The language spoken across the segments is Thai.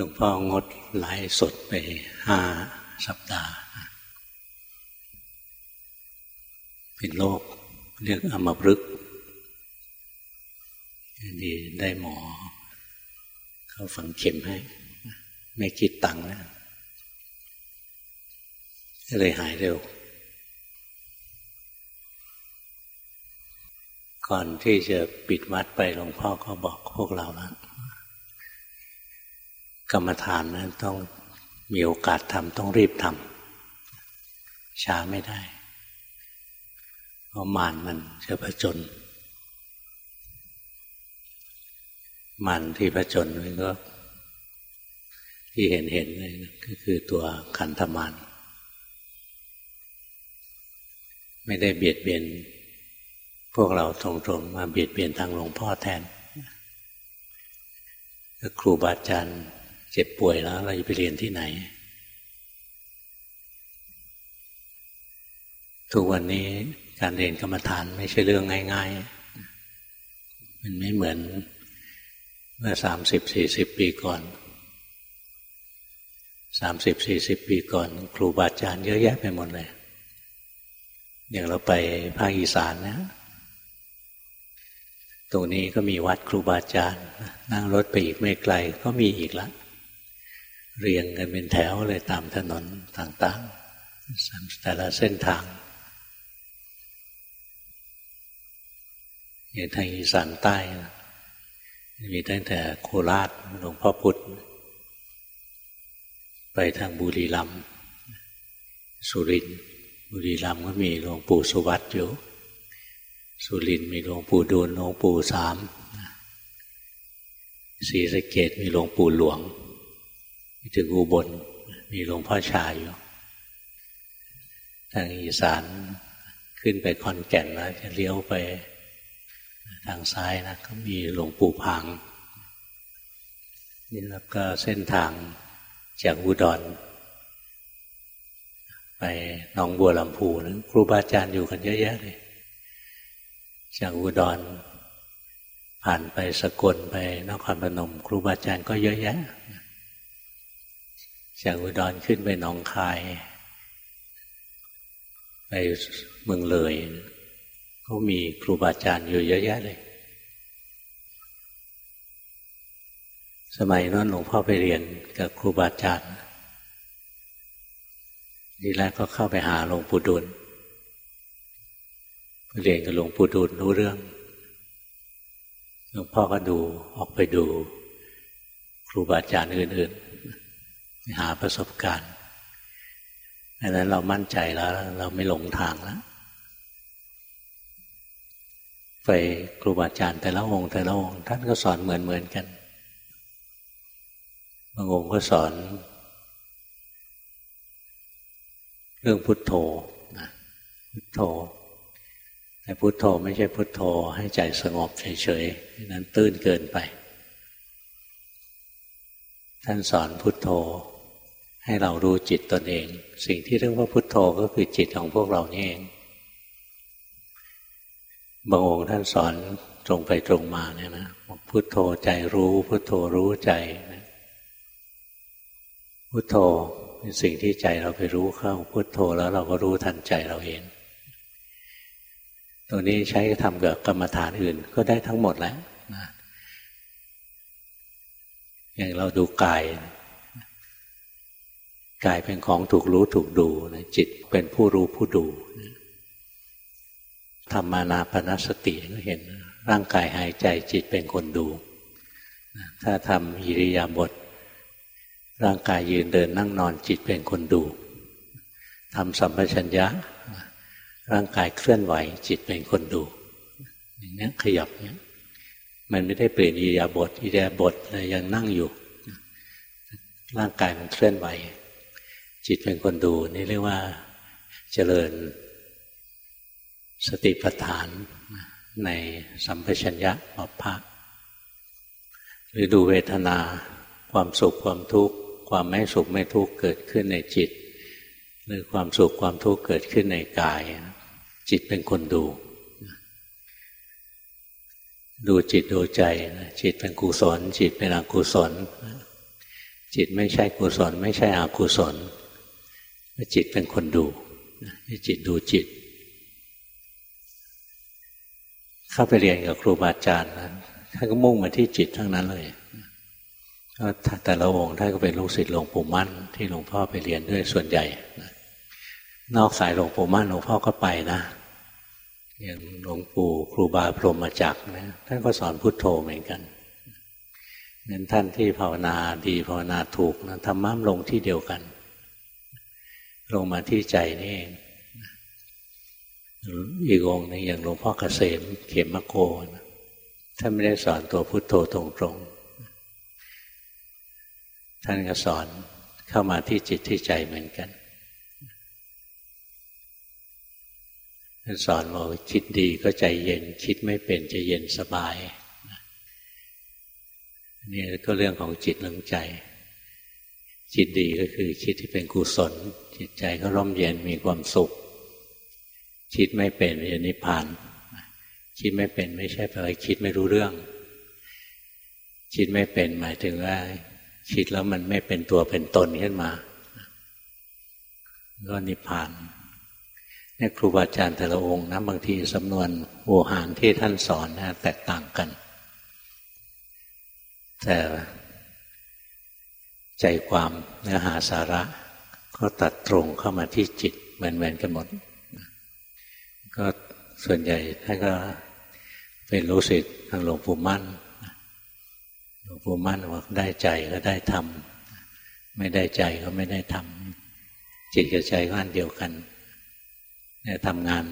ลวงพ่องดไลฟ์สดไปห้าสัปดาห์ เป็นโรคเรียกอมพฤกดีได้หมอ เขาฝังเข็มให้ ไม่คิดตังค์นะก็เลยหายเร็ว ก่อนที่จะปิดวัดไปหลวงพ่อก็บอกพวกเราแล้ว กรรมฐานนะต้องมีโอกาสทำต้องรีบทำช้าไม่ได้ เพราะมานมันจะผจญมันที่ผจญมันก็ ที่เห็นเห็นเลยก็คือตัวขันธมานไม่ได้เบียดเบียน พวกเราตรงๆมาเบียดเบียนทางหลวงพ่อแทนครูบาอาจารย์ เจ็บป่วยแล้ว เราจะไปเรียนที่ไหน ทุกวันนี้การเรียนกรรมฐานไม่ใช่เรื่องง่าย ๆ มันไม่เหมือนเมื่อสามสิบสี่สิบปีก่อนสามสิบสี่สิบปีก่อน ครูบาอาจารย์เยอะแยะไปหมดเลย อย่างเราไปภาคอีสานนะตรงนี้ก็มีวัดครูบาอาจารย์ นั่งรถไปอีกไม่ไกลก็มีอีกแล้ว เรียงกันเป็นแถวเลยตามถนนต่างๆ แต่ละเส้นทางอย่างทางอีสานใต้ มีตั้งแต่โคราชหลวงพ่อพุธไปทางบุรีรัมย์สุรินทร์บุรีรัมย์ก็มีหลวงปู่สุวัตอยู่ สุรินทร์มีหลวงปู่ดูลหลวงปู่สามศรีสะเกดมีหลวงปู่หลวง ถึงอุบลมีหลวงพ่อชายอยู่ทางอีสานขึ้นไปคอนแก่นแล้วจะเลี้ยวไปทางซ้ายนะก็มีหลวงปู่พังนี่แล้วก็เส้นทางจากอุดร ไปหนองบัวลำพูนะครูบาอาจารย์อยู่กันเยอะแยะเลย จากอุดร ผ่านไปสกลไปนครพนม ครูบาอาจารย์ก็เยอะแยะ จากอุดรขึ้นไปหนองคาย ไปเมืองเลยก็มีครูบาอาจารย์อยู่เยอะแยะเลย สมัยนั้นหลวงพ่อไปเรียนกับครูบาอาจารย์ทีแรกก็เข้าไปหาหลวงปู่ดุลไปเรียนกับหลวงปู่ดุลรู้เรื่องหลวงพ่อก็ดูออกไปดู ครูบาอาจารย์อื่น ๆ หาประสบการณ์ดังนั้นเรามั่นใจแล้ว เราไม่หลงทางแล้วไปครูบาอาจารย์แต่ละองค์แต่ละองค์ท่านก็สอนเหมือนเหมือนกันบางองค์ก็สอน เรื่องพุทโธนะพุทโธ แต่พุทโธไม่ใช่พุทโธ ให้ใจสงบเฉยๆนั้นตื้นเกินไป ท่านสอนพุทโธ ให้เรารู้จิตตนเอง สิ่งที่เรียกว่าพุทโธก็คือจิตของพวกเรานี่เองบางองค์ท่านสอนตรงไปตรงมาเนี่ยนะพุทโธใจรู้พุทโธรู้ใจนะพุทโธเป็นสิ่งที่ใจเราไปรู้เข้าพุทโธแล้วเราก็รู้ทันใจเราเองตัวนี้ใช้ทำกับกรรมฐานอื่นก็ได้ทั้งหมดแล้วนะ อย่างเราดูกายกายเป็นของถูกรู้ถูกดูนะจิตเป็นผู้รู้ผู้ดูทำมานาปนสติก็เห็น ร่างกายหายใจจิตเป็นคนดู ถ้าทำอิริยาบถร่างกายยืนเดินนั่งนอนจิตเป็นคนดูทำสัมปชัญญะ ร่างกายเคลื่อนไหวจิตเป็นคนดูอย่างนี้ขยับเนี้ยมันไม่ได้เปลี่ยนอิริยาบถอิริยาบถยังนั่งอยู่ ร่างกายมันเคลื่อนไหว จิตเป็นคนดูนี่เรียกว่าเจริญสติปัฏฐานในสัมปชัญญะปภะหรือดูเวทนาความสุขความทุกข์ความไม่สุขไม่ทุกข์เกิดขึ้นในจิต หรือความสุขความทุกข์เกิดขึ้นในกาย จิตเป็นคนดู ดูจิตดูใจจิตเป็นกุศล จิตเป็นอกุศล จิตไม่ใช่กุศล ไม่ใช่อกุศลจิตเป็นคนดูจิตดูจิต เข้าไปเรียนกับครูบาอาจารย์นะท่านก็มุ่งมาที่จิตทั้งนั้นเลยก็แต่ละองค์ท่านก็เป็นลูกศิษย์หลวงปู่มั่น ที่หลวงพ่อไปเรียนด้วยส่วนใหญ่นอกสายหลวงปู่มั่นหลวงพ่อก็ไปนะอย่างหลวงปู่ครูบาพรหมจักรนะท่านก็สอนพุทโธเหมือนกัน นั้นท่านที่ภาวนาดีภาวนาถูกนะธรรมะลงที่เดียวกัน ลงมาที่ใจนี่เองอีกองนึงอย่างหลวงพ่อเกษมเขมมะโกนะท่านไม่ได้สอนตัวพุทโธตรงๆ ท่านก็สอนเข้ามาที่จิตที่ใจเหมือนกันท่านสอนว่าคิดดีก็ใจเย็น คิดไม่เป็นจะเย็นสบาย นี่ก็เรื่องของจิตเรื่องใจ จิตดีก็คือคิดที่เป็นกุศล จิตใจก็ร่มเย็นมีความสุขคิดไม่เป็นวิญนิพพานคิดไม่เป็นไม่ใช่แปลว่าคิดไม่รู้เรื่อง คิดไม่เป็นหมายถึงว่า คิดแล้วมันไม่เป็นตัวเป็นตนขึ้นมาก็นิพพานนี่ครูบาอาจารย์แต่ละองค์นะบางทีสำนวนโวหารที่ท่านสอนนะแตกต่างกัน แต่ใจความเนื้อหาสาระ ก็ตัดตรงเข้ามาที่จิตเหมือนๆกันหมด ก็ส่วนใหญ่ท่านก็เป็นรู้สึกทางหลวงปู่มั่นหลวงปู่มั่นว่าได้ใจก็ได้ทำไม่ได้ใจก็ไม่ได้ทำจิตกับใจก็อันเดียวกันเนี่ยทำงาน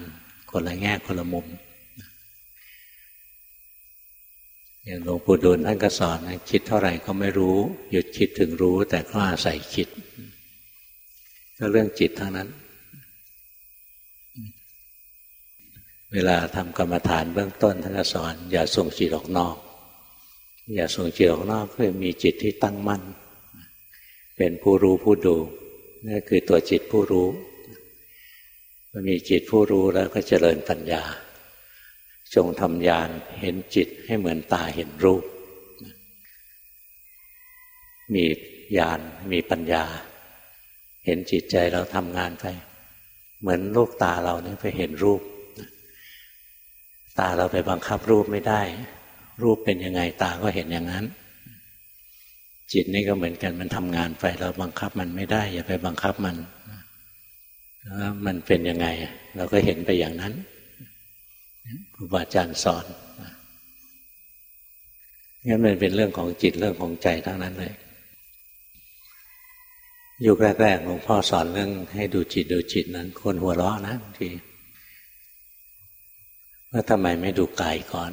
คนละแง่คนละมุม อย่างหลวงปู่ดูลท่านก็สอนคิดเท่าไหร่ก็ไม่รู้ หยุดคิดถึงรู้ แต่ก็อาศัยคิด ก็เรื่องจิตทั้งนั้น เวลาทำกรรมฐานเบื้องต้นท่านก็สอน อย่าส่งจิตออกนอก อย่าส่งจิตออกนอกคือมีจิตที่ตั้งมั่น เป็นผู้รู้ผู้ดูนี่นคือตัวจิตผู้รู้มันมีจิตผู้รู้แล้วก็เจริญปัญญา จงทำญาณเห็นจิตให้เหมือนตาเห็นรูป มีญาณมีปัญญา เห็นจิตใจเราทำงานไป เหมือนลูกตาเราเนี่ยไปเห็นรูป ตาเราไปบังคับรูปไม่ได้ รูปเป็นยังไงตาก็เห็นอย่างนั้น จิตนี่ก็เหมือนกันมันทำงานไป เราบังคับมันไม่ได้ อย่าไปบังคับมันมันเป็นยังไง เราก็เห็นไปอย่างนั้น ครูบาอาจารย์สอนงั้นมันเป็นเรื่องของจิตเรื่องของใจทั้งนั้นเลยยุคแรกๆหลวงพ่อสอนเรื่องให้ดูจิตดูจิตนั้น คนหัวเราะนะทีว่าทำไมไม่ดูกายก่อน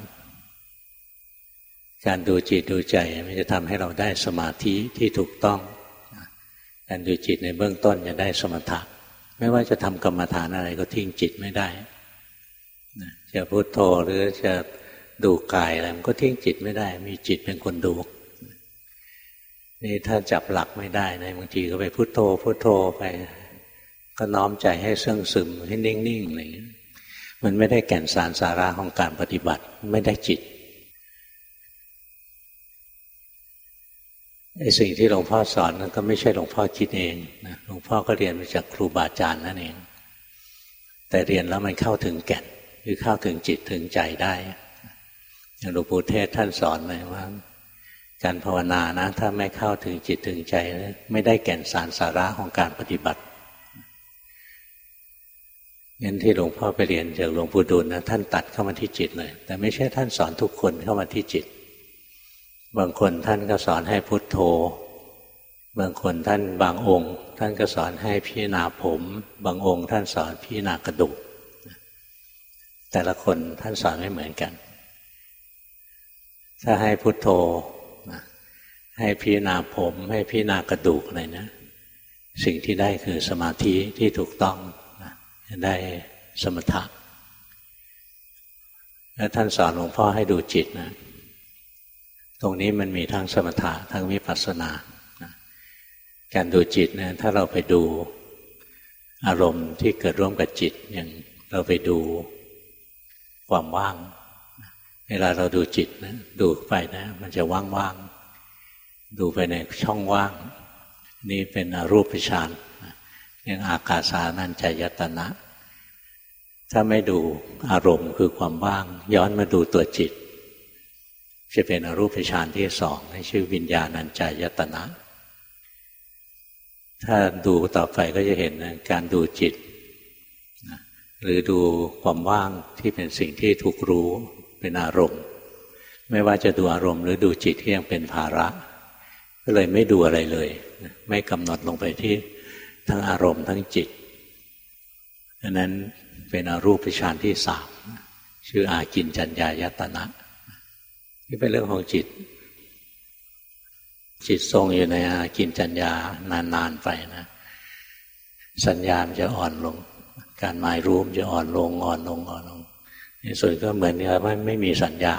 การดูจิตดูใจมันจะทำให้เราได้สมาธิที่ถูกต้อง การดูจิตในเบื้องต้นจะได้สมถะ ไม่ว่าจะทำกรรมฐานอะไรก็ทิ้งจิตไม่ได้ จะพุโทโธหรือจะดูกายอะไรมันก็ทิ้งจิตไม่ได้ มีจิตเป็นคนดู นี่ถ้าจับหลักไม่ได้นะบางทีก็ไปพุโทโธพุโทโธไป ก็น้อมใจให้เสื่องซึมให้นิ่งๆอะไรอย่างนี้มันไม่ได้แก่นสารสาระของการปฏิบัติไม่ได้จิตไอ้สิ่งที่หลวงพ่อสอนนั้นก็ไม่ใช่หลวงพ่อคิดเองนะหลวงพ่อก็เรียนมาจากครูบาอาจารย์นั่นเอง แต่เรียนแล้วมันเข้าถึงแก่น คือเข้าถึงจิตถึงใจได้อย่างหลวงปู่เทศท่านสอนเลยว่า การภาวนานะ ถ้าไม่เข้าถึงจิตถึงใจ ไม่ได้แก่นสารสาระของการปฏิบัติงั้นที่หลวงพ่อไปเรียนจากหลวงปู่ดูลนะท่านตัดเข้ามาที่จิตเลย แต่ไม่ใช่ท่านสอนทุกคนเข้ามาที่จิต บางคนท่านก็สอนให้พุทโธ บางคนท่านบางองค์ ท่านก็สอนให้พิจารณาผม บางองค์ ท่านสอนพิจารณากระดูก แต่ละคนท่านสอนไม่เหมือนกัน ถ้าให้พุทโธให้พิจารณาผม ให้พิจารณากระดูกอะไรนะสิ่งที่ได้คือสมาธิที่ถูกต้องได้สมถะแล้วท่านสอนหลวงพ่อให้ดูจิตนะ ตรงนี้มันมีทั้งสมถะทั้งวิปัสสนาการดูจิตนะถ้าเราไปดูอารมณ์ที่เกิดร่วมกับจิตอย่างเราไปดู ความว่าง เวลาเราดูจิตนะดูไปนะ มันจะว่างๆดูไปในช่องว่าง นี่เป็นอรูปฌานเรียกอากาสานัญจายตนะ ถ้าไม่ดูอารมณ์คือความว่าง ย้อนมาดูตัวจิต จะเป็นอรูปฌานที่สองชื่อวิญญาณัญจายตนะถ้าดูต่อไปก็จะเห็นการดูจิต หรือดูความว่างที่เป็นสิ่งที่ถูกรู้เป็นอารมณ์ ไม่ว่าจะดูอารมณ์หรือดูจิตที่ยังเป็นภาระ ก็เลยไม่ดูอะไรเลย ไม่กำหนดลงไปที่ทั้งอารมณ์ทั้งจิตดังนั้นเป็นอรูปฌานที่สามชื่ออากินจัญญายตนะนี่เป็นเรื่องของจิต จิตทรงอยู่ในอากินจัญญานานๆไปนะ สัญญามันจะอ่อนลง การหมายรู้มจะอ่อนลงอ่อนลงอ่อนลงในส่วนก็เหมือนกับว่าไม่มีสัญญา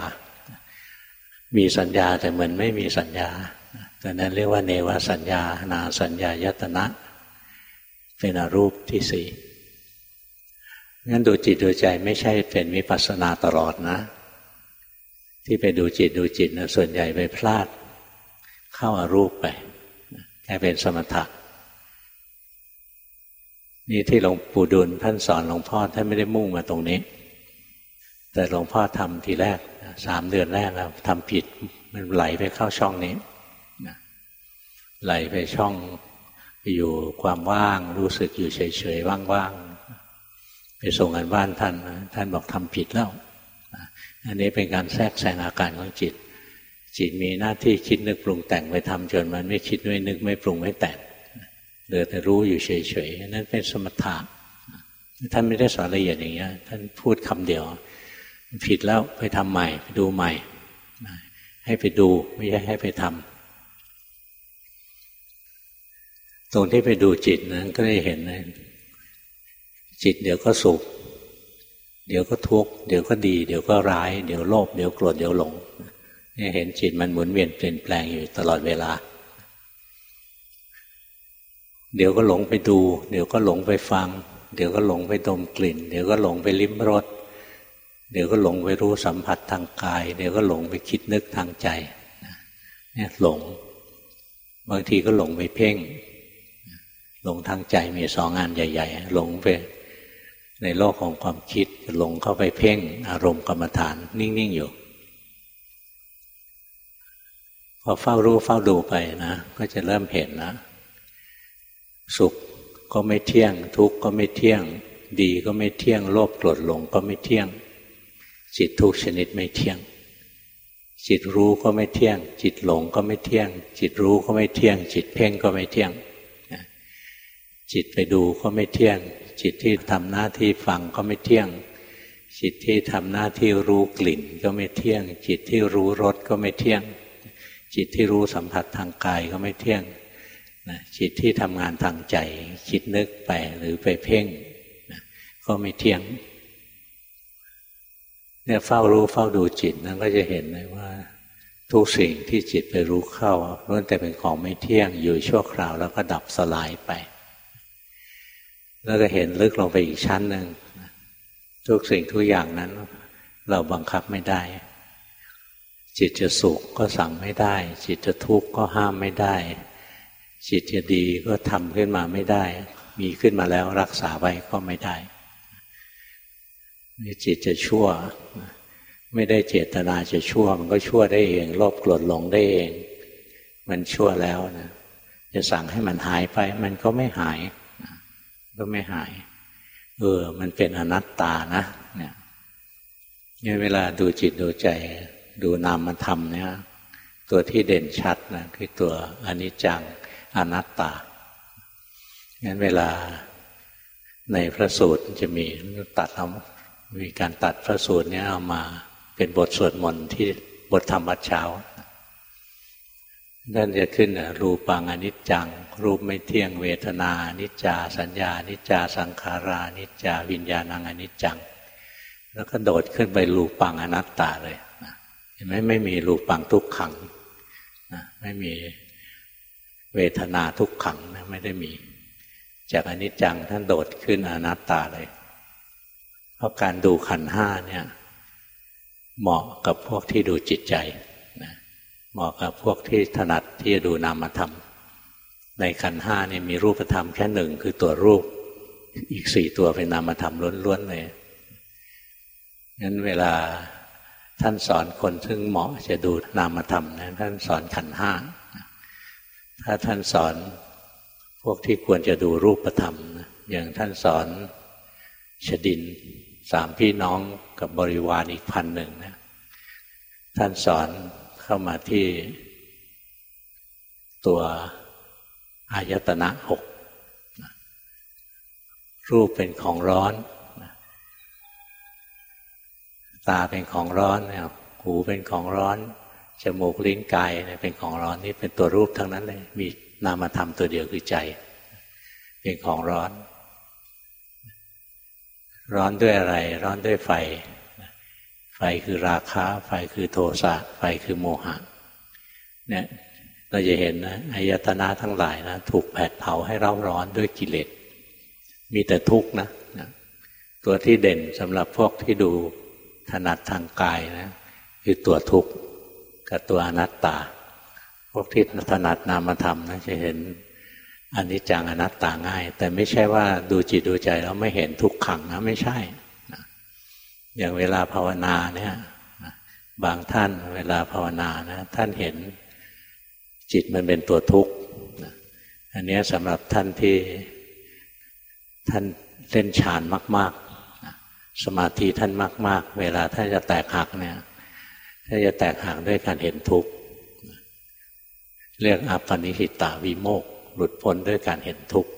มีสัญญาแต่เหมือนไม่มีสัญญาแต่นั้นเรียกว่าเนวสัญญา นาสัญญายตนะ เป็นอรูปที่สี่งั้นดูจิตดูใจไม่ใช่เป็นวิปัสสนาตลอดนะ ที่ไปดูจิตดูจิตนะส่วนใหญ่ไปพลาด เข้าอารูปไปแค่เป็นสมถะ นี่ที่หลวงปู่ดุลท่านสอนหลวงพ่อท่านไม่ได้มุ่งมาตรงนี้ แต่หลวงพ่อทำทีแรกสามเดือนแรกแล้วทำผิดมันไหลไปเข้าช่องนี้ไหลไปช่องอยู่ความว่างรู้สึกอยู่เฉยๆว่างๆไปส่งกันบ้านท่าน ท่านบอกทำผิดแล้วอันนี้เป็นการแทรกแซงอาการของจิต จิตมีหน้าที่คิดนึกปรุงแต่งไปทำจนมันไม่คิดไม่นึกไม่ปรุงไม่แต่ง เหลือแต่รู้อยู่เฉยๆนั่นเป็นสมถะท่านไม่ได้สอนละเอียดอย่างเงี้ย ท่านพูดคำเดียว ผิดแล้วไปทำใหม่ไปดูใหม่ ให้ไปดูไม่ใช่ให้ไปทำตรงที่ไปดูจิตนั้นก็ได้เห็นนะจิตเดี๋ยวก็สุข เดี๋ยวก็ทุกข์เดี๋ยวก็ดี เดี๋ยวก็ร้าย เดี๋ยวโลภเดี๋ยวโกรธเดี๋ยวหลงนี่เห็นจิตมันหมุนเวียนเปลี่ยนแปลงอยู่ตลอดเวลา เดี๋ยวก็หลงไปดู เดี๋ยวก็หลงไปฟัง เดี๋ยวก็หลงไปดมกลิ่น เดี๋ยวก็หลงไปลิ้มรสเดี๋ยวก็หลงไปรู้สัมผัสทางกาย เดี๋ยวก็หลงไปคิดนึกทางใจเนี่ยหลง บางทีก็หลงไปเพ่ง หลงทางใจมีสองงานใหญ่ ๆ หลงไปในโลกของความคิดหลงเข้าไปเพ่ง อารมณ์กรรมฐาน นิ่ง ๆ อยู่ พอเฝ้ารู้เฝ้าดูไปนะ ก็จะเริ่มเห็นนะ สุขก็ไม่เที่ยง ทุกข์ก็ไม่เที่ยง ดีก็ไม่เที่ยง โลภโกรธหลงก็ไม่เที่ยง จิตทุกชนิดไม่เที่ยง จิตรู้ก็ไม่เที่ยง จิตหลงก็ไม่เที่ยง จิตรู้ก็ไม่เที่ยง จิตเพ่งก็ไม่เที่ยง จิตไปดูก็ไม่เที่ยง จิตที่ทำหน้าที่ฟังก็ไม่เที่ยง จิตที่ทำหน้าที่รู้กลิ่นก็ไม่เที่ยง จิตที่รู้รสก็ไม่เที่ยง จิตที่รู้สัมผัสทางกายก็ไม่เที่ยง จิตที่ทำงานทางใจ คิดนึกไปหรือไปเพ่งก็ไม่เที่ยง เนี่ยเฝ้ารู้เฝ้าดูจิตนั้นก็จะเห็นเลยว่า ทุกสิ่งที่จิตไปรู้เข้าล้วนแต่เป็นของไม่เที่ยงอยู่ชั่วคราวแล้วก็ดับสลายไป แล้วก็เห็นลึกลงไปอีกชั้นหนึ่งทุกสิ่งทุกอย่างนั้น เราบังคับไม่ได้ จิตจะสุขก็สั่งไม่ได้ จิตจะทุกข์ก็ห้ามไม่ได้ จิตจะดีก็ทำขึ้นมาไม่ได้ มีขึ้นมาแล้วรักษาไว้ก็ไม่ได้จิตจะชั่ว ไม่ได้เจตนาจะชั่ว มันก็ชั่วได้เองโลภโกรธหลงได้เอง มันชั่วแล้วนะจะสั่งให้มันหายไป มันก็ไม่หายก็ไม่หาย เออ มันเป็นอนัตตานะ เนี่ยนี่เวลาดูจิตดูใจ ดูนามธรรมเนี่ย ตัวที่เด่นชัดนะคือตัวอนิจจัง อนัตตา งั้นเวลาในพระสูตรจะมีตัดเอามีการตัดพระสูตรนี้เอามาเป็นบทสวดมนต์ที่บทธรรมวัดเช้านั่นจะขึ้นรูปังอนิจจัง รูปไม่เที่ยงเวทนานิจจา สัญญา นิจจาสังขารานิจจาวิญญาณังอนิจจัง แล้วก็โดดขึ้นไปรูปังอนัตตาเลยเห็นไหมไม่มีรูปังทุกขังไม่มี เวทนาทุกขังนะไม่ได้มี จากอนิจจังท่านโดดขึ้นอนัตตาเลย เพราะการดูขันห้าเนี่ย เหมาะกับพวกที่ดูจิตใจเหมาะกับพวกที่ถนัดที่จะดูนามธรรม ในขันห้านี่มีรูปธรรมแค่หนึ่งคือตัวรูป อีกสี่ตัวเป็นนามธรรมล้วนๆเลยงั้นเวลาท่านสอนคนซึ่งเหมาะจะดูนามธรรมนะท่านสอนขันห้า ถ้าท่านสอนพวกที่ควรจะดูรูปธรรมนะอย่างท่านสอนชดินสามพี่น้องกับบริวารอีกพันหนึ่งนะท่านสอนเข้ามาที่ตัวอายตนะหกรูปเป็นของร้อน ตาเป็นของร้อนหูเป็นของร้อน จมูกลิ้นกายเป็นของร้อนนี่เป็นตัวรูปทั้งนั้นเลย มีนามธรรมตัวเดียวคือใจ เป็นของร้อน ร้อนด้วยอะไร ร้อนด้วยไฟ ไฟคือราคะ ไฟคือโทสะ ไฟคือโมหะ เนี่ยเราจะเห็นนะอายตนะทั้งหลายนะถูกแผดเผาให้เร่าร้อนด้วยกิเลส มีแต่ทุกข์นะตัวที่เด่นสำหรับพวกที่ดูถนัดทางกายนะ คือตัวทุกข์ กับตัวอนัตตา พวกที่ถนัดนามธรรมนะจะเห็นอันนี้จังอนัตตาง่าย แต่ไม่ใช่ว่าดูจิตดูใจแล้วไม่เห็นทุกขังนะไม่ใช่นะอย่างเวลาภาวนาเนี่ยบางท่านเวลาภาวนานะท่านเห็นจิตมันเป็นตัวทุกข์อันนี้สำหรับท่านที่ท่านเล่นฌานมากๆสมาธิท่านมาก ๆ เวลาท่านจะแตกหักเนี่ย ท่าจะแตกหักด้วยการเห็นทุกข์เรียกอัปปนิหิตาวิโมกหลุดพ้นด้วยการเห็นทุกข์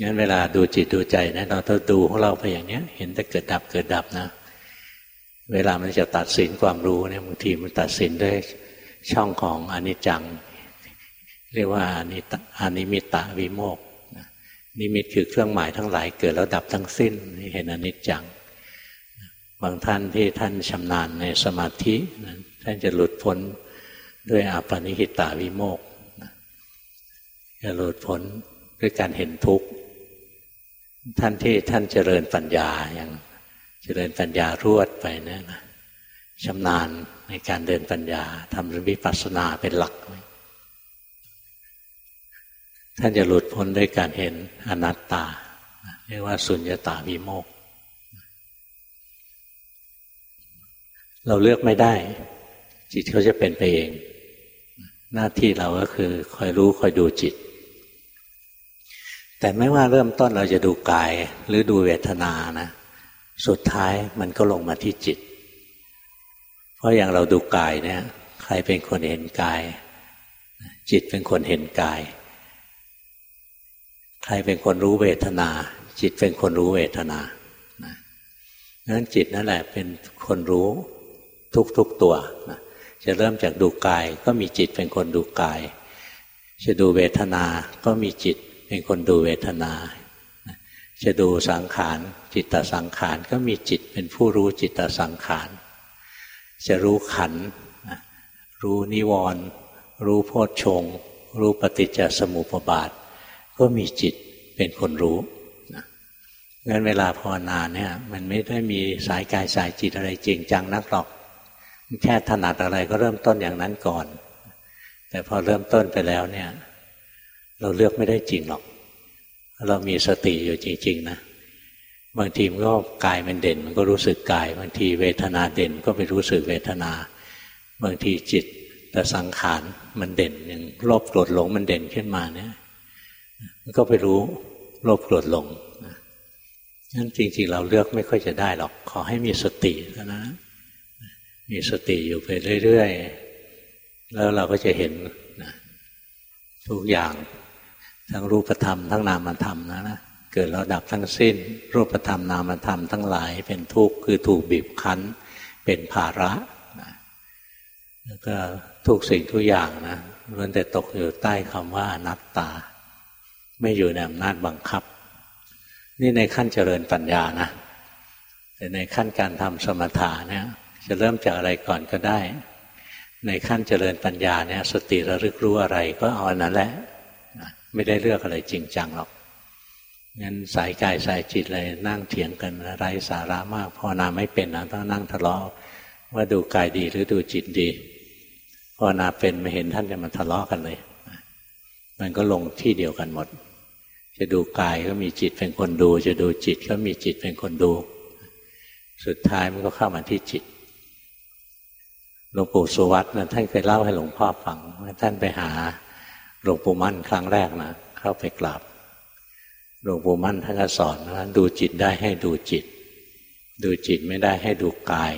งั้นเวลาดูจิตดูใจนะเราต้องดูของเราไปอย่างเนี้ย เห็นแต่เกิดดับเกิดดับนะ เวลามันจะตัดสินความรู้เนี่ยบางทีมันตัดสินด้วยช่องของอนิจจัง เรียกว่าอนิมิตะวิโมกนิมิตคือเครื่องหมายทั้งหลายเกิดแล้วดับทั้งสิ้นเห็นอนิจจัง บางท่านที่ท่านชำนาญในสมาธิท่านจะหลุดพ้นด้วยอาปนิหิตาวิโมกจะหลุดพ้นด้วยการเห็นทุกข์ท่านที่ท่านเจริญปัญญาอย่างเจริญปัญญารวดไปเนี่ยนะชำนาญในการเดินปัญญาทำวิปัสสนาเป็นหลัก ท่านจะหลุดพ้นด้วยการเห็นอนัตตา เรียกว่าสุญญตาวิโมกข เราเลือกไม่ได้ จิตเขาจะเป็นไปเอง หน้าที่เราก็คือคอยรู้คอยดูจิต แต่ไม่ว่าเริ่มต้นเราจะดูกายหรือดูเวทนานะสุดท้ายมันก็ลงมาที่จิต เพราะอย่างเราดูกายเนี่ย ใครเป็นคนเห็นกาย จิตเป็นคนเห็นกาย ใครเป็นคนรู้เวทนา จิตเป็นคนรู้เวทนานะนั้นจิตนั่นแหละเป็นคนรู้ ทุกๆตัวนะจะเริ่มจากดูกายก็มีจิตเป็นคนดูกาย จะดูเวทนา ก็มีจิตเป็นคนดูเวทนา จะดูสังขารจิตตสังขารก็มีจิตเป็นผู้รู้จิตตสังขาร จะรู้ขัน รู้นิวรณ์รู้โพชฌงรู้ปฏิจจสมุปบาท ก็มีจิตเป็นคนรู้งั้นเวลาภาวนาเนี่ยมันไม่ได้มีสายกายสายจิตอะไรจริงจังนักหรอก แค่ถนัดอะไรก็เริ่มต้นอย่างนั้นก่อน แต่พอเริ่มต้นไปแล้วเนี่ย เราเลือกไม่ได้จริงหรอก เรามีสติอยู่จริง ๆ นะบางทีมันก็กายมันเด่น มันก็รู้สึกกาย บางทีเวทนาเด่นก็ไปรู้สึกเวทนา บางทีจิตแต่สังขารมันเด่นอย่างโลภโกรธหลงมันเด่นขึ้นมาเนี่ยมันก็ไปรู้โลภโกรธหลงนั่นจริง ๆ เราเลือกไม่ค่อยจะได้หรอก ขอให้มีสตินะ มีสติอยู่ไปเรื่อยๆ แล้วเราก็จะเห็นนะทุกอย่างทั้งรูปธรรมทั้งนามธรรมนะนะเกิดแล้วดับทั้งสิ้น รูปธรรมนามธรรมทั้งหลายเป็นทุกข์คือถูกบีบคั้น เป็นภาระนะแล้วก็ทุกสิ่งทุกอย่างนะล้วนแต่ตกอยู่ใต้คำว่าอนัตตา ไม่อยู่ในอำนาจบังคับ นี่ในขั้นเจริญปัญญานะแต่ในขั้นการทำสมถะเนี่ย จะเริ่มจากอะไรก่อนก็ได้ ในขั้นเจริญปัญญาเนี่ย สติระลึกรู้อะไรก็เอาอันนั้นแหละไม่ได้เลือกอะไรจริงจังหรอกงั้นสายกายสายจิตเลยนั่งเถียงกันไรสาระมากพอนาไม่เป็นนะต้องนั่งทะเลาะว่าดูกายดีหรือดูจิตดีพภาวนาเป็นไม่เห็นท่านจะมาทะเลาะกันเลย มันก็ลงที่เดียวกันหมด จะดูกายก็มีจิตเป็นคนดู จะดูจิตก็มีจิตเป็นคนดู สุดท้ายมันก็เข้ามาที่จิต หลวงปู่สุวัตนะท่านเคยเล่าให้หลวงพ่อฟังว่าท่านไปหาหลวงปู่มั่นครั้งแรกนะเข้าไปกราบหลวงปู่มั่นท่านก็สอนว่าดูจิตได้ให้ดูจิต ดูจิตไม่ได้ให้ดูกาย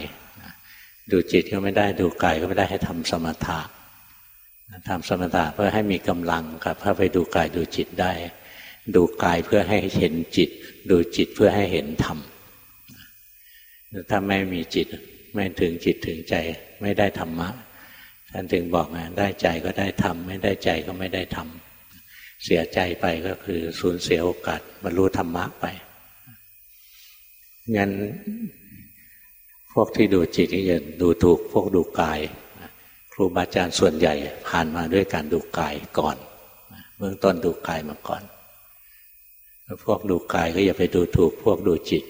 ดูจิตก็ไม่ได้ดูกายก็ไม่ได้ให้ทำสมถะทำสมถะเพื่อให้มีกำลังครับเพื่อไปดูกายดูจิตได้ ดูกายเพื่อให้เห็นจิต ดูจิตเพื่อให้เห็นธรรมถ้าไม่มีจิต ไม่ถึงจิตถึงใจไม่ได้ธรรมะท่านถึงบอกนะได้ใจก็ได้ทำไม่ได้ใจก็ไม่ได้ทำเสียใจไปก็คือสูญเสียโอกาสบรรลุธรรมะไปงั้นพวกที่ดูจิตนี่จะดูถูกพวกดูกาย ครูบาอาจารย์ส่วนใหญ่ผ่านมาด้วยการดูกายก่อนเบื้องต้นดูกายมาก่อน พวกดูกายก็อย่าไปดูถูกพวกดูจิต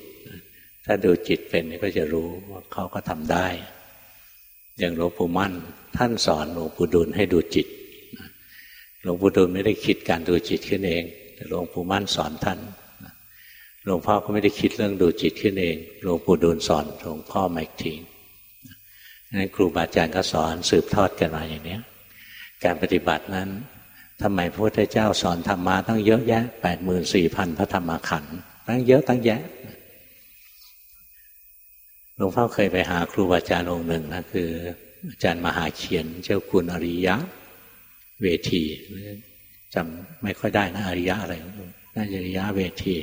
ถ้าดูจิตเป็นก็จะรู้ว่าเขาก็ทำได้ อย่างหลวงปู่มั่น ท่านสอนหลวงปู่ดูลให้ดูจิตหลวงปู่ดูลไม่ได้คิดการดูจิตขึ้นเอง แต่หลวงปู่มั่นสอนท่านหลวงพ่อก็ไม่ได้คิดเรื่องดูจิตขึ้นเองหลวงปู่ดูลสอนหลวงพ่อมาอีกทีนั้นครูบาอาจารย์ก็สอนสืบทอดกันมาอย่างนี้การปฏิบัตินั้นทำไมพระพุทธเจ้าสอนธรรมะตั้งเยอะแยะแปดหมื่นสี่พันพระธรรมขันธ์ตั้งเยอะตั้งแยะ หลวงพ่อเคยไปหาครูบาอาจารย์องค์หนึ่งนะคือ อาจารย์มหาเขียนเจ้าคุณอริยะ เวทีจำไม่ค่อยได้นะอริยะอะไรน่าจะอริยะเวที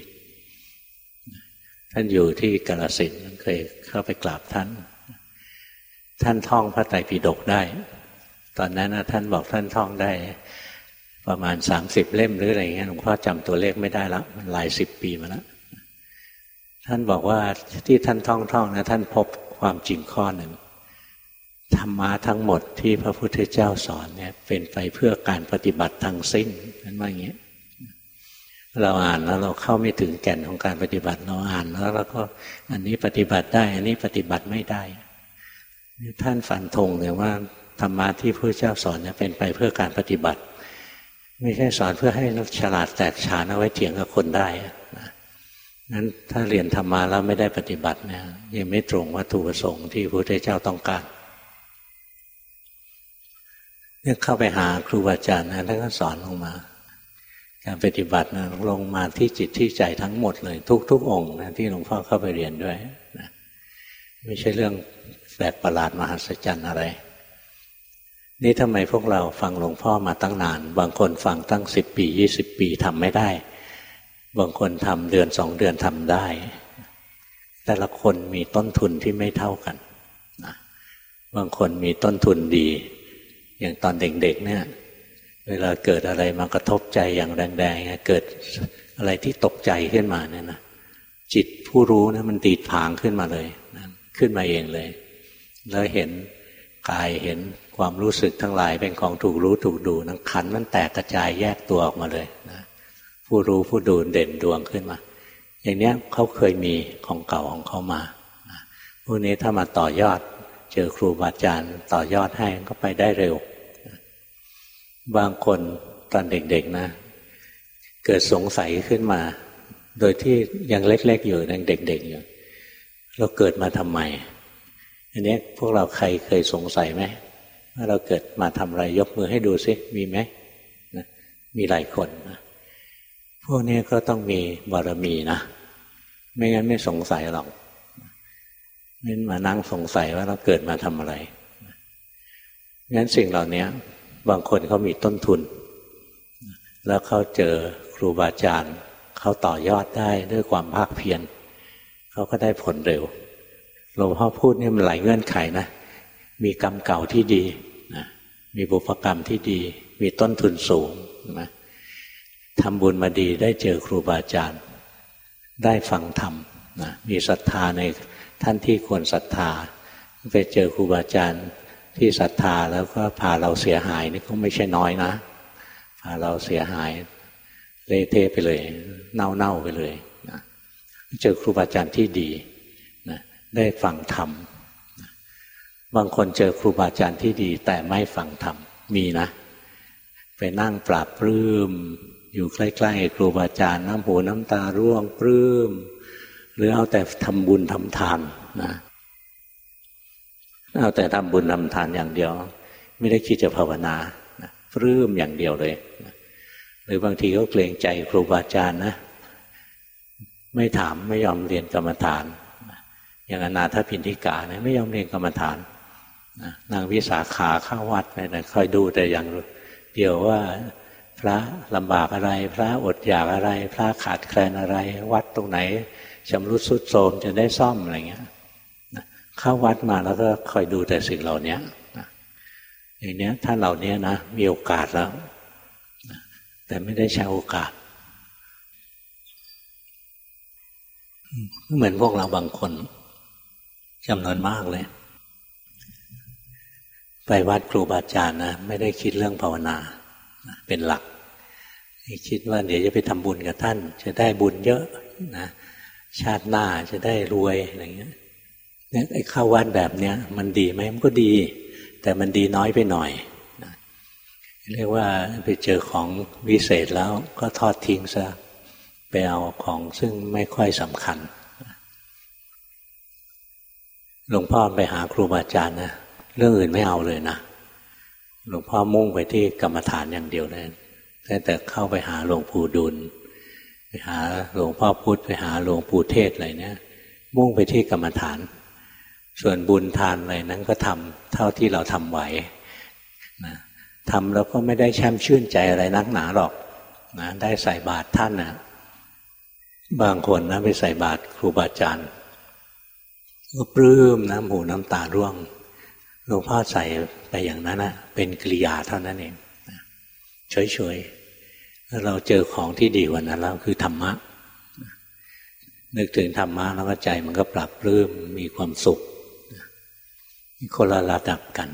ท่านอยู่ที่กาลสินเคยเข้าไปกราบท่าน ท่านท่องพระไตรปิฎกได้ ตอนนั้นท่านบอกท่านท่องได้ ประมาณสามสิบเล่มหรืออะไรเงี้ยหลวงพ่อจำตัวเลขไม่ได้ล้วมันหลายสิบปีมาแล้ว ท่านบอกว่าที่ท่านท่องท่องนะท่านพบความจริงข้อหนึ่งธรรมะทั้งหมดที่พระพุทธเจ้าสอนเนี่ยเป็นไปเพื่อการปฏิบัติทั้งสิ้นนั่นว่าอย่างนี้เราอ่านแล้วเราเข้าไม่ถึงแก่นของการปฏิบัติเราอ่านแล้วเราก็อันนี้ปฏิบัติได้ อันนี้ปฏิบัติไม่ได้ ท่านฝันธงเลยว่าธรรมะที่พระเจ้าสอนเนี่ยเป็นไปเพื่อการปฏิบัติ ไม่ใช่สอนเพื่อให้ฉลาดแตกฉานเอาไว้เถียงกับคนได้ นั้นถ้าเรียนธรรมะแล้วไม่ได้ปฏิบัติเนี่ยยังไม่ตรงวัตถุประสงค์ที่พระพุทธเจ้าต้องการเนี่ยเข้าไปหาครูบาอาจารย์นะท่านก็สอนลงมา การปฏิบัตินะลงมาที่จิตที่ใจทั้งหมดเลย ทุก ๆ องค์นะที่หลวงพ่อเข้าไปเรียนด้วยนะไม่ใช่เรื่องแปลกประหลาดมหัศจรรย์อะไร นี่ทำไมพวกเราฟังหลวงพ่อมาตั้งนาน บางคนฟังตั้งสิบปียี่สิบปีทำไม่ได้ บางคนทำเดือนสองเดือนทำได้ แต่ละคนมีต้นทุนที่ไม่เท่ากันนะบางคนมีต้นทุนดี อย่างตอนเด็กๆเนี่ย เวลาเกิดอะไรมากระทบใจอย่างแรงๆเกิดอะไรที่ตกใจขึ้นมาเนี่ยนะจิตผู้รู้นะมันตีดผางขึ้นมาเลยนะขึ้นมาเองเลย แล้วเห็นกายเห็นความรู้สึกทั้งหลายเป็นของถูกรู้ถูกดูนังขันมันแตกกระจายแยกตัวออกมาเลยนะ ผู้รู้ผู้ดูเด่นดวงขึ้นมา อย่างเนี้ยเขาเคยมีของเก่าของเขามาพวกนี้ถ้ามาต่อยอด เจอครูบาอาจารย์ต่อยอดให้ก็ไปได้เร็ว บางคนตอนเด็กๆนะ เกิดสงสัยขึ้นมา โดยที่ยังเล็กๆอยู่ยังเด็กๆอยู่เราเกิดมาทำไมอันนี้พวกเราใครเคยสงสัยไหมว่าเราเกิดมาทำอะไรยกมือให้ดูซิมีไหมนะมีหลายคนนะ พวกนี้ก็ต้องมีบารมีนะไม่งั้นไม่สงสัยหรอกไม่มานั่งสงสัยว่าเราเกิดมาทำอะไรงั้นสิ่งเหล่านี้บางคนเขามีต้นทุน แล้วเขาเจอครูบาอาจารย์เขาต่อยอดได้ด้วยความภาคเพียรเขาก็ได้ผลเร็วหลวงพ่อพูดนี่มันหลายเงื่อนไขนะ มีกรรมเก่าที่ดีนะมีบุพกรรมที่ดี มีต้นทุนสูงนะ ทำบุญมาดีได้เจอครูบาอาจารย์ ได้ฟังธรรมนะมีศรัทธาในท่านที่ควรศรัทธา ไปเจอครูบาอาจารย์ที่ศรัทธาแล้วก็พาเราเสียหายนี่ก็ไม่ใช่น้อยนะพาเราเสียหายเละเทะไปเลย เน่าเน่าไปเลยนะเจอครูบาอาจารย์ที่ดีนะได้ฟังธรรมบางคนเจอครูบาอาจารย์ที่ดี แต่ไม่ฟังธรรมมีนะ ไปนั่งปราบปลื้ม อยู่ใกล้ๆครูบาอาจารย์น้ำหูน้ำตาร่วงปลื้มหรือเอาแต่ทำบุญทำทานนะเอาแต่ทำบุญทำทานอย่างเดียว ไม่ได้คิดจะภาวนาปลื้มอย่างเดียวเลยหรือบางทีก็เกรงใจครูบาอาจารย์นะ ไม่ถามไม่ยอมเรียนกรรมฐาน อย่างอนาถพินธิกาเนี่ยไม่ยอมเรียนกรรมฐานนางวิสาขาเข้าวัดไปนะคอยดูแต่อย่างเดียวว่า พระลำบากอะไร พระอดอยากอะไร พระขาดแคลนอะไร วัดตรงไหนชำรุดสุดโทรมจะได้ซ่อมอะไรเงี้ยเข้าวัดมาแล้วก็คอยดูแต่สิ่งเหล่านี้อย่างนี้ถ้านเหล่านี้นะมีโอกาสแล้ว แต่ไม่ได้ใช้โอกาส เหมือนพวกเราบางคนจำนวนมากเลย ไปวัดครูบาอาจารย์นะไม่ได้คิดเรื่องภาวนา เป็นหลักคิดว่าเดี๋ยวจะไปทำบุญกับท่าน จะได้บุญเยอะนะชาติหน้าจะได้รวยอะไรเงี้ยเนี่ยไอ้เข้าวัดแบบเนี้ยมันดีไหมมันก็ดี แต่มันดีน้อยไปหน่อยนะเรียกว่าไปเจอของวิเศษแล้วก็ทอดทิ้งซะไปเอาของซึ่งไม่ค่อยสำคัญหลวงพ่อไปหาครูบาอาจารย์นะเรื่องอื่นไม่เอาเลยนะ หลวงพ่อมุ่งไปที่กรรมฐานอย่างเดียวเลยแต่เข้าไปหาหลวงปู่ดุล ไปหาหลวงพ่อพุธไปหาหลวงปู่เทศอะไรเนี่ย มุ่งไปที่กรรมฐาน ส่วนบุญทานอะไรนั้นก็ทำเท่าที่เราทำไหวนะทำแล้วก็ไม่ได้แช่มชื่นใจอะไรนักหนาหรอกนะได้ใส่บาตรท่านนะบางคนนะไปใส่บาตรครูบาอาจารย์ก็ปลื้มน้ำหูน้ำตาร่วง หลวงพ่อใส่ไปอย่างนั้นนะเป็นกิริยาเท่านั้นเองเฉยๆเราเจอของที่ดีกว่านั้นแล้วคือธรรมะ นึกถึงธรรมะแล้วก็ใจมันก็ปรับปลื้มมีความสุขคนละระดับกัน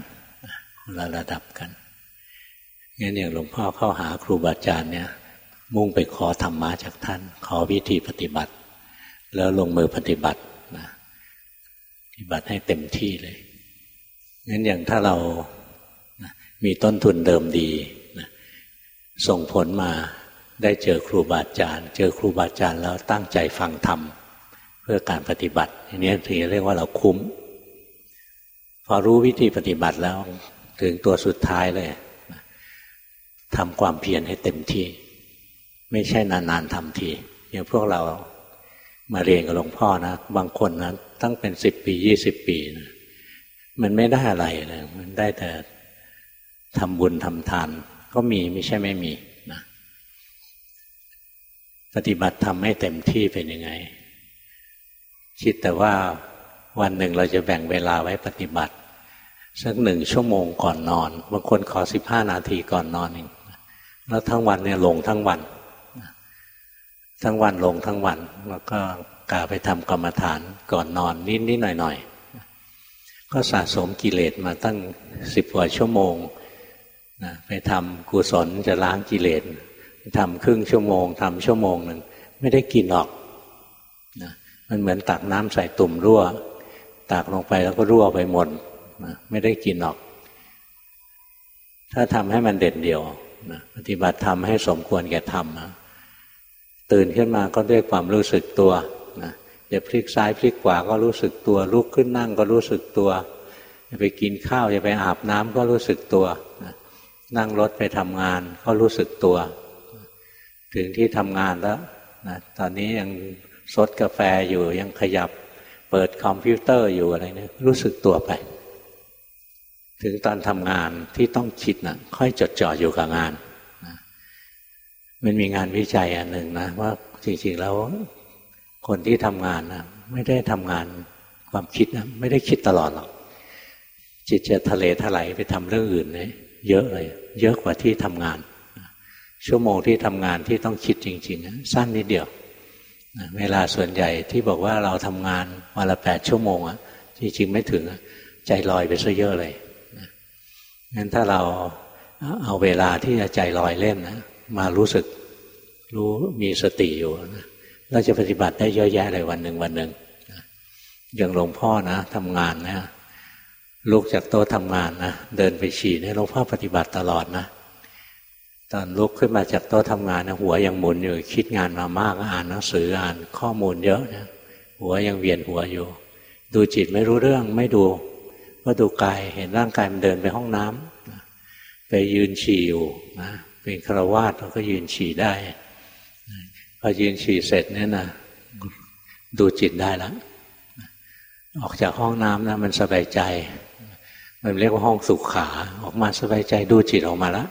คนละระดับกันงั้นอย่างหลวงพ่อเข้าหาครูบาอาจารย์เนี่ย มุ่งไปขอธรรมะจากท่าน ขอวิธีปฏิบัติ แล้วลงมือปฏิบัตินะปฏิบัติให้เต็มที่เลย งั้นอย่างถ้าเรามีต้นทุนเดิมดี ส่งผลมาได้เจอครูบาอาจารย์ เจอครูบาอาจารย์แล้วตั้งใจฟังธรรมเพื่อการปฏิบัติอันนี้ถึงเรียกว่าเราคุ้ม พอรู้วิธีปฏิบัติแล้วถึงตัวสุดท้ายเลยทำความเพียรให้เต็มที่ ไม่ใช่นานๆทำทีอย่างพวกเรามาเรียนกับหลวงพ่อนะ บางคนนะตั้งเป็นสิบปียี่สิบปีนะ มันไม่ได้อะไรเลยมันได้แต่ทำบุญทำทาน ก็มีไม่ใช่ไม่มีนะปฏิบัติทำให้เต็มที่เป็นยังไง คิดแต่ว่าวันหนึ่งเราจะแบ่งเวลาไว้ปฏิบัติ สักหนึ่งชั่วโมงก่อนนอนบางคนขอสิบห้านาทีก่อนนอนเองแล้วทั้งวันเนี่ยลงทั้งวัน ทั้งวันลงทั้งวัน แล้วก็กาไปทำกรรมฐานก่อนนอนนิดนิดหน่อยหน่อย ก็สะสมกิเลสมาตั้งสิบกว่าชั่วโมงนะไปทำกุศลจะล้างกิเลสทำครึ่งชั่วโมงทำชั่วโมงหนึ่งไม่ได้กินหรอกนะมันเหมือนตักน้ำใส่ตุ่มรั่ว ตักลงไปแล้วก็รั่วไปหมดนะไม่ได้กินหรอก ถ้าทำให้มันเด่นเดียวนะปฏิบัติทำให้สมควรแก่ทำนะตื่นขึ้นมาก็ด้วยความรู้สึกตัวนะ จะพลิกซ้ายพลิกขวาก็รู้สึกตัว ลุกขึ้นนั่งก็รู้สึกตัวจะไปกินข้าวจะไปอาบน้ำก็รู้สึกตัวนั่งรถไปทำงานก็รู้สึกตัว ถึงที่ทำงานแล้วนะตอนนี้ยังซดกาแฟอยู่ยังขยับเปิดคอมพิวเตอร์อยู่อะไรเนี่ยรู้สึกตัวไป ถึงตอนทำงานที่ต้องคิดนะค่อยจดจ่ออยู่กับงานนะมันมีงานวิจัยอันหนึ่งนะว่าจริงๆแล้ว คนที่ทำงานนะไม่ได้ทำงานความคิดนะไม่ได้คิดตลอดหรอก จิตจะทะเลถลายไปทำเรื่องอื่นเยเยอะเลย เยอะกว่าที่ทำงาน ชั่วโมงที่ทำงานที่ต้องคิดจริงๆสั้นนิดเดียวเวลาส่วนใหญ่ที่บอกว่าเราทำงานวันละแปดชั่วโมงอะจริงๆไม่ถึงใจลอยไปซะเยอะเลยงั้นถ้าเราเอาเวลาที่จะใจลอยเล่นนะมารู้สึกรู้มีสติอยู่นะ เราจะปฏิบัติได้เยอะแยะเลยวันหนึ่งวันหนึ่งอย่างหลวงพ่อนะทำงานนะลุกจากโต๊ะทำงานนะเดินไปฉี่เนี่ยหลวงพ่อปฏิบัติตลอดนะตอนลุกขึ้นมาจากโต๊ะทำงานนะหัวยังหมุนอยู่คิดงานมามากอ่านหนังสืออ่านข้อมูลเยอะนะหัวยังเวียนหัวอยู่ ดูจิตไม่รู้เรื่องไม่ดูก็ดูกายเห็นร่างกายมันเดินไปห้องน้ำไปยืนฉี่อยู่นะเป็นฆราวาสเราก็ยืนฉี่ได้ พอยืนฉี่เสร็จเนี่ยนะดูจิตได้แล้วออกจากห้องน้ำนะมันสบายใจ มันเรียกว่าห้องสุขขา ออกมาสบายใจดูจิตออกมาแล้ว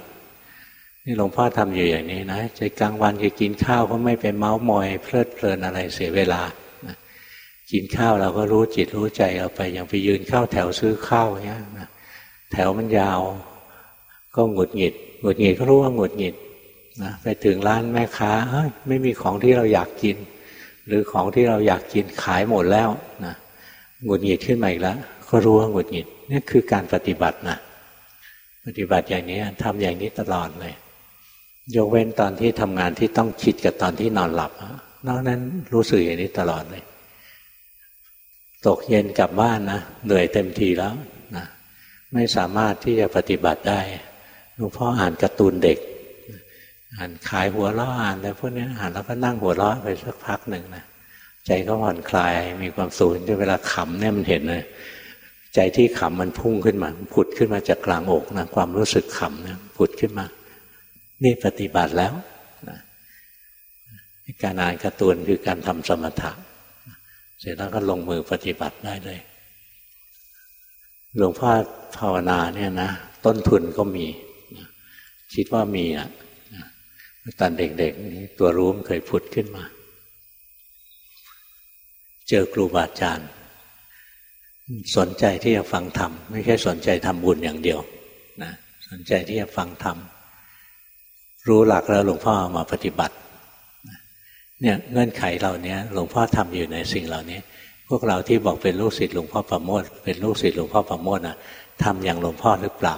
นี่หลวงพ่อทำอยู่อย่างนี้นะใจกลางวันจะกินข้าวก็ไม่ไปเมาส์มอย เพลิดเพลินอะไรเสียเวลากินข้าวเราก็รู้จิตรู้ใจเราไปอย่างไปยืนเข้าแถวซื้อข้าวเงี้ยแถวมันยาว ก็หงุดหงิดหงุดหงิดก็รู้ว่าหงุดหงิด นะไปถึงร้านแม่ค้าไม่มีของที่เราอยากกิน หรือของที่เราอยากกินขายหมดแล้วนะหงุดหงิดขึ้นมาอีกแล้วก็รู้ว่าหงุดหงิดนี่คือการปฏิบัตินะปฏิบัติอย่างนี้ทำอย่างนี้ตลอดเลยยกเว้นตอนที่ทำงานที่ต้องคิดกับตอนที่นอนหลับนอกนั้นรู้สึกอย่างนี้ตลอดเลย ตกเย็นกลับบ้านนะเหนื่อยเต็มทีแล้วนะไม่สามารถที่จะปฏิบัติได้หลวงพ่ออ่านการ์ตูนเด็ก อ่านขายหัวเราะอ่านอะไรพวกนี้อ่านแล้วก็นั่งหัวเราะไปสักพักหนึ่งนะใจก็ผ่อนคลายมีความสุขจนเวลาขำเนี่ยมันเห็นเลยใจที่ขำมันพุ่งขึ้นมาผุดขึ้นมาจากกลางอกนะความรู้สึกขำเนี่ยผุดขึ้นมา นี่ปฏิบัติแล้วนะการอ่านการ์ตูนคือการทำสมถะเสร็จแล้วก็ลงมือปฏิบัติได้เลยหลวงพ่อภาวนาเนี่ยนะต้นทุนก็มี คิดว่ามีอะ ตอนเด็กๆนี่ตัวรู้มันเคยพุดขึ้นมา เจอครูบาอาจารย์ สนใจที่จะฟังธรรมไม่ใช่สนใจทำบุญอย่างเดียวนะสนใจที่จะฟังธรรมรู้หลักแล้วหลวงพ่อมาปฏิบัติเนี่ยเงื่อนไขเหล่านี้หลวงพ่อทำอยู่ในสิ่งเหล่านี้ พวกเราที่บอกเป็นลูกศิษย์หลวงพ่อประโมทเป็นลูกศิษย์หลวงพ่อประโมทนะทำอย่างหลวงพ่อหรือเปล่า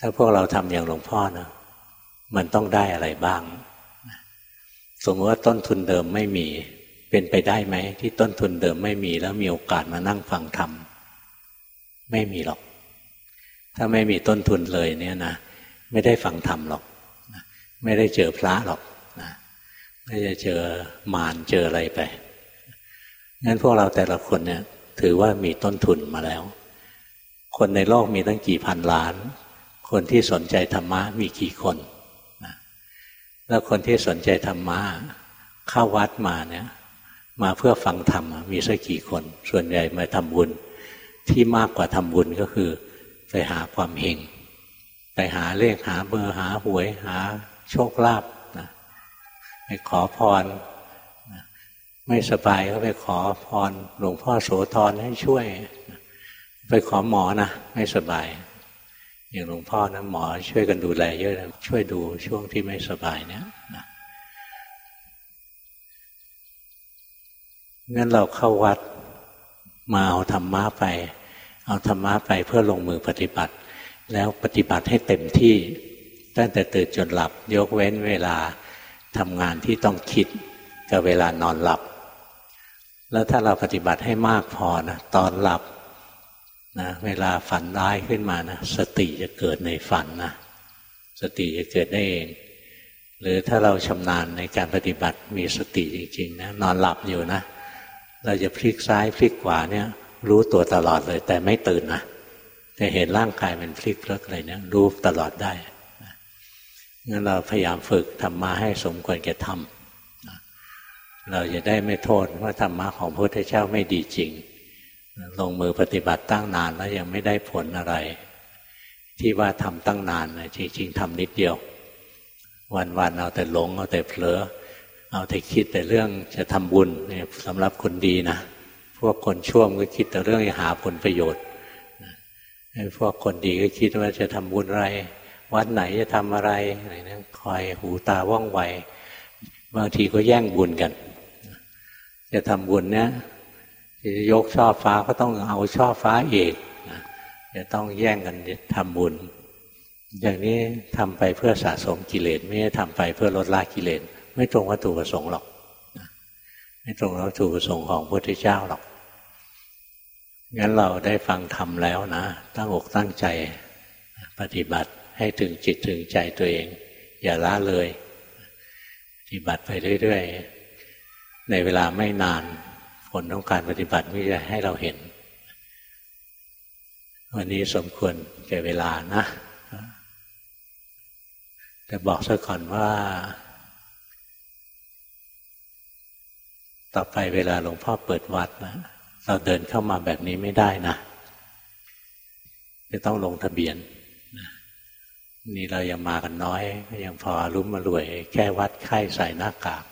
ถ้าพวกเราทำอย่างหลวงพ่อนะ มันต้องได้อะไรบ้าง สมมติว่าต้นทุนเดิมไม่มี เป็นไปได้ไหม ที่ต้นทุนเดิมไม่มี แล้วมีโอกาสมานั่งฟังธรรมไม่มีหรอก ถ้าไม่มีต้นทุนเลยเนี่ยนะไม่ได้ฟังธรรมหรอกไม่ได้เจอพระหรอกนะไม่ได้เจอมารเจออะไรไปงั้นพวกเราแต่ละคนเนี่ย ถือว่ามีต้นทุนมาแล้ว คนในโลกมีตั้งกี่พันล้าน คนที่สนใจธรรมะมีกี่คน แล้วคนที่สนใจธรรมะเข้าวัดมาเนี่ย มาเพื่อฟังธรรมมีสักกี่คน ส่วนใหญ่มาทำบุญ ที่มากกว่าทำบุญก็คือไปหาความเฮงไปหาเลขหาเบอร์หาหวยหาโชคลาภนะไปขอพรนะไม่สบายก็ไปขอพรหลวงพ่อโสธรให้ช่วย ไปขอหมอนะไม่สบาย อย่างหลวงพ่อนะหมอช่วยกันดูแลเยอะนะช่วยดูช่วงที่ไม่สบายเนี่ยนะงั้นเราเข้าวัดมาเอาธรรมะไป เอาธรรมะไปเพื่อลงมือปฏิบัติ แล้วปฏิบัติให้เต็มที่ ตั้งแต่ตื่นจนหลับ ยกเว้นเวลาทำงานที่ต้องคิดกับเวลานอนหลับ แล้วถ้าเราปฏิบัติให้มากพอนะตอนหลับ นะเวลาฝันร้ายขึ้นมานะสติจะเกิดในฝันนะสติจะเกิดได้เอง หรือถ้าเราชำนาญในการปฏิบัติมีสติจริงๆนะนอนหลับอยู่นะเราจะพลิกซ้ายพลิกขวาเนี่ย รู้ตัวตลอดเลย แต่ไม่ตื่นนะแต่เห็นร่างกายมันพลิกเพลิกอะไรเนี่ยรู้ตลอดได้งั้นเราพยายามฝึกธรรมะให้สมควรแก่ธรรมเราจะได้ไม่โทษว่าธรรมะของพระพุทธเจ้าไม่ดีจริง ลงมือปฏิบัติตั้งนานแล้วยังไม่ได้ผลอะไร ที่ว่าทำตั้งนานนะจริงๆทำนิดเดียว วันๆเอาแต่หลงเอาแต่เผลอเอาแต่คิดแต่เรื่องจะทำบุญเนี่ยสำหรับคนดีนะพวกคนชั่วก็คิดแต่เรื่องจะหาผลประโยชน์พวกคนดีก็คิดว่าจะทำบุญอะไร วัดไหนจะทำอะไรอะไรนะคอยหูตาว่องไวบางทีก็แย่งบุญกัน จะทำบุญเนี่ย จะยกช่อฟ้าก็ต้องเอาช่อฟ้าเอกจะต้องแย่งกันทำบุญ อย่างนี้ทำไปเพื่อสะสมกิเลสไม่ได้ทำไปเพื่อลดละกิเลสไม่ตรงวัตถุประสงค์หรอก ไม่ตรงวัตถุประสงค์ของพระพุทธเจ้าหรอกงั้นเราได้ฟังธรรมแล้วนะ ตั้งอกตั้งใจปฏิบัติให้ถึงจิตถึงใจตัวเอง อย่าละเลย ปฏิบัติไปเรื่อย ๆ ในเวลาไม่นาน ผลของการปฏิบัติไม่จะให้เราเห็น วันนี้สมควรแก่เวลานะ แต่บอกซะก่อนว่า ต่อไปเวลาหลวงพ่อเปิดวัดนะเราเดินเข้ามาแบบนี้ไม่ได้นะจะต้องลงทะเบียนนี่เรายังมากันน้อย ยังพอรุ้มมารวย แค่วัดไข้ใส่หน้ากาก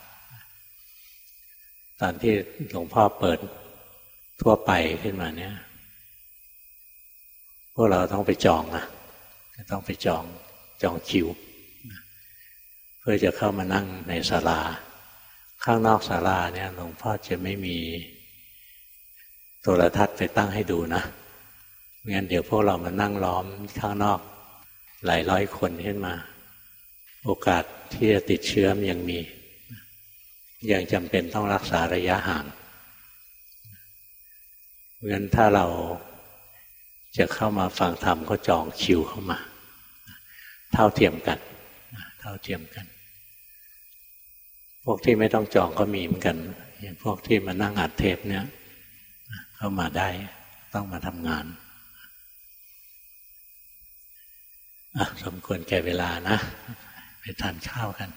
ตอนที่หลวงพ่อเปิดทั่วไปขึ้นมาเนี่ย พวกเราต้องไปจองนะต้องไปจองจองคิว เพื่อจะเข้ามานั่งในศาลา ข้างนอกศาลาเนี่ยหลวงพ่อจะไม่มีโทรทัศน์ไปตั้งให้ดูนะงั้นเดี๋ยวพวกเรามานั่งล้อมข้างนอก หลายร้อยคนขึ้นมา โอกาสที่จะติดเชื้อมยังมี ยังจำเป็นต้องรักษาระยะห่างงั้นถ้าเราจะเข้ามาฟังธรรมก็จองคิวเข้ามา เท่าเทียมกัน เท่าเทียมกัน พวกที่ไม่ต้องจองก็มีเหมือนกันอย่างพวกที่มานั่งอัดเทปเนี่ยเข้ามาได้ต้องมาทำงานสมควรแก่เวลานะ ไปทานข้าวกัน